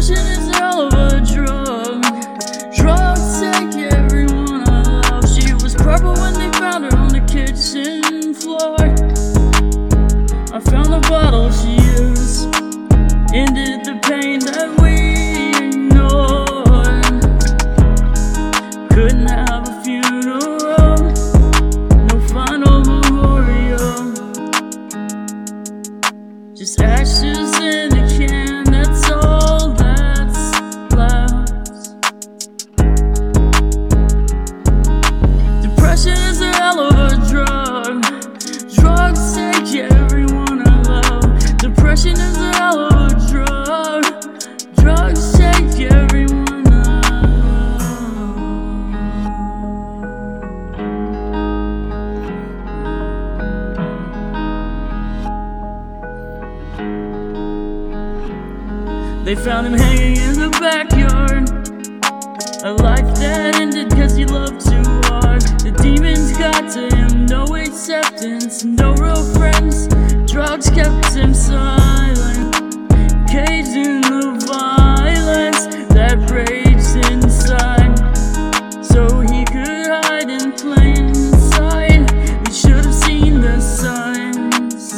Depression is a hell of a drug. Take everyone I love. Depression is a hell of a drug. Drugs take everyone I. They found him hanging in the backyard. A life that ended cause he loved too hard. The demons got to him, no acceptance. Drugs kept him silent, caged in the violence that raged inside. So he could hide in plain sight. We should have seen the signs.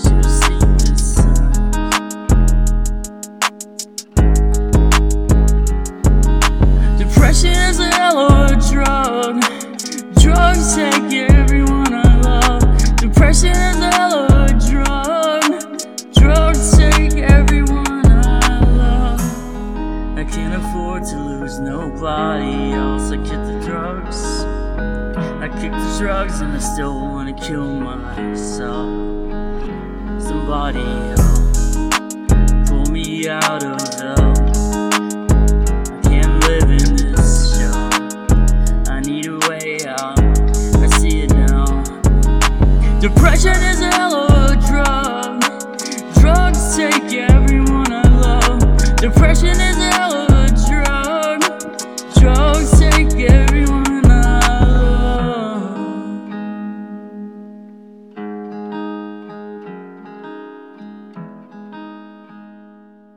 Should have seen the signs. Depression is a hell of a drug. Drugs nobody. I kick the drugs. I kick the drugs and I still wanna kill myself. Somebody else pull me out of hell. I can't live in this shell. I need a way out. I see it now. Depression is a hell